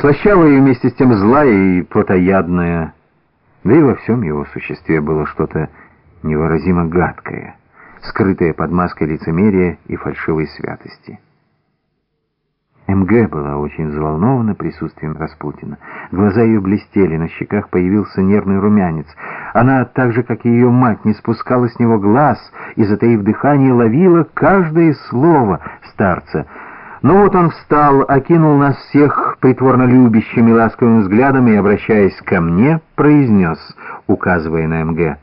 слащавая и вместе с тем злая и плотоядная. Да и во всем его существе было что-то невыразимо гадкое, скрытое под маской лицемерия и фальшивой святости. МГ была очень взволнована присутствием Распутина. Глаза ее блестели, на щеках появился нервный румянец. Она, так же, как и ее мать, не спускала с него глаз и, затаив дыхание, ловила каждое слово старца. Ну вот он встал, окинул нас всех притворно любящим и ласковым взглядом и, обращаясь ко мне, произнес, указывая на МГ.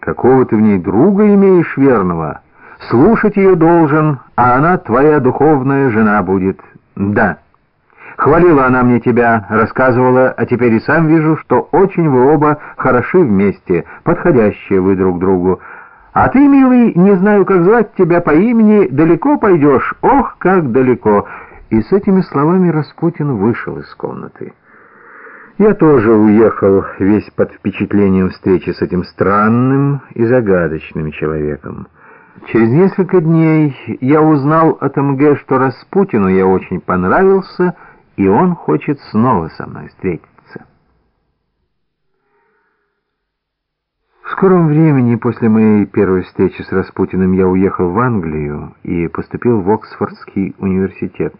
«Какого ты в ней друга имеешь верного?» Слушать ее должен, а она твоя духовная жена будет. Да. Хвалила она мне тебя, рассказывала, а теперь и сам вижу, что очень вы оба хороши вместе, подходящие вы друг другу. А ты, милый, не знаю, как звать тебя по имени, далеко пойдешь, ох, как далеко!» И с этими словами Распутин вышел из комнаты. Я тоже уехал весь под впечатлением встречи с этим странным и загадочным человеком. Через несколько дней я узнал от МГ, что Распутину я очень понравился, и он хочет снова со мной встретиться. В скором времени после моей первой встречи с Распутиным я уехал в Англию и поступил в Оксфордский университет.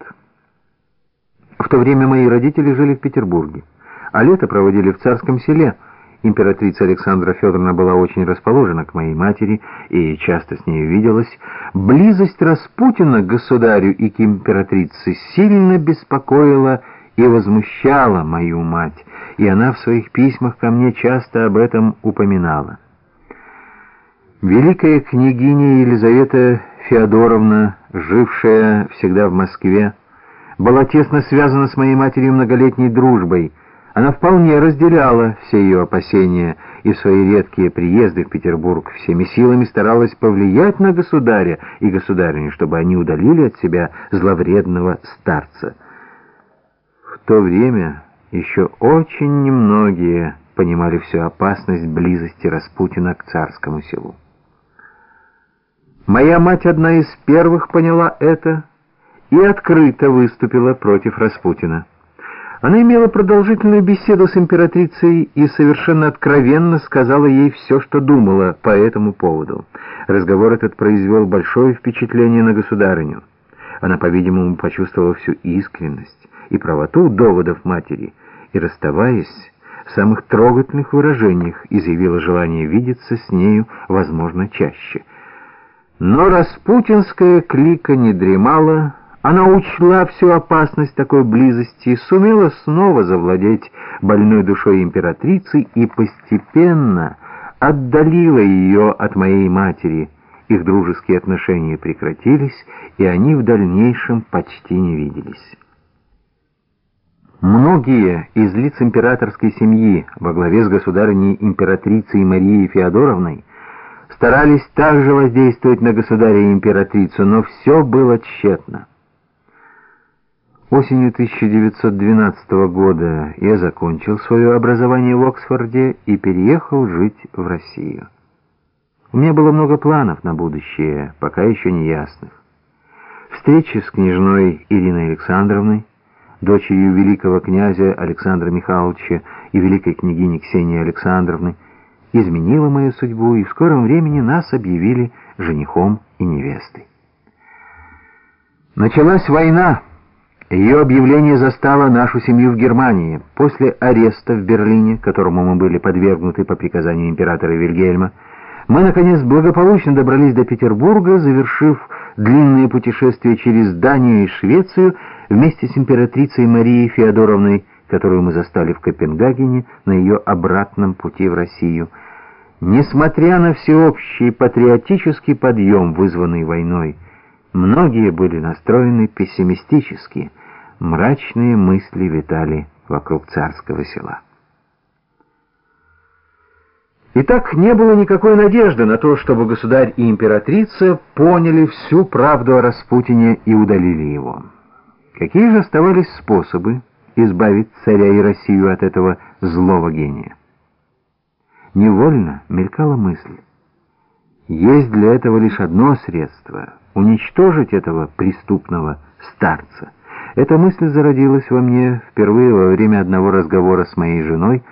В то время мои родители жили в Петербурге, а лето проводили в Царском селе – Императрица Александра Федоровна была очень расположена к моей матери и часто с ней виделась. Близость Распутина к государю и к императрице сильно беспокоила и возмущала мою мать, и она в своих письмах ко мне часто об этом упоминала. Великая княгиня Елизавета Феодоровна, жившая всегда в Москве, была тесно связана с моей матерью многолетней дружбой — она вполне разделяла все ее опасения и в свои редкие приезды в Петербург всеми силами старалась повлиять на государя и государыню, чтобы они удалили от себя зловредного старца. В то время еще очень немногие понимали всю опасность близости Распутина к царскому селу. Моя мать одна из первых поняла это и открыто выступила против Распутина. Она имела продолжительную беседу с императрицей и совершенно откровенно сказала ей все, что думала по этому поводу. Разговор этот произвел большое впечатление на государыню. Она, по-видимому, почувствовала всю искренность и правоту доводов матери, и, расставаясь, в самых трогательных выражениях изъявила желание видеться с нею, возможно, чаще. Но распутинская клика не дремала, она учла всю опасность такой близости и сумела снова завладеть больной душой императрицы и постепенно отдалила ее от моей матери. Их дружеские отношения прекратились, и они в дальнейшем почти не виделись. Многие из лиц императорской семьи во главе с государыней императрицей Марией Феодоровной старались также воздействовать на государя и императрицу, но все было тщетно. Осенью 1912 года я закончил свое образование в Оксфорде и переехал жить в Россию. У меня было много планов на будущее, пока еще не ясных. Встречи с княжной Ириной Александровной, дочерью великого князя Александра Михайловича и великой княгини Ксении Александровны, изменила мою судьбу, и в скором времени нас объявили женихом и невестой. Началась война. Ее объявление застало нашу семью в Германии. После ареста в Берлине, которому мы были подвергнуты по приказанию императора Вильгельма, мы, наконец, благополучно добрались до Петербурга, завершив длинное путешествие через Данию и Швецию вместе с императрицей Марией Феодоровной, которую мы застали в Копенгагене на ее обратном пути в Россию. Несмотря на всеобщий патриотический подъем, вызванный войной, многие были настроены пессимистически – мрачные мысли витали вокруг царского села. Итак, не было никакой надежды на то, чтобы государь и императрица поняли всю правду о Распутине и удалили его. Какие же оставались способы избавить царя и Россию от этого злого гения? Невольно мелькала мысль. Есть для этого лишь одно средство — уничтожить этого преступного старца — Эта мысль зародилась во мне впервые во время одного разговора с моей женой,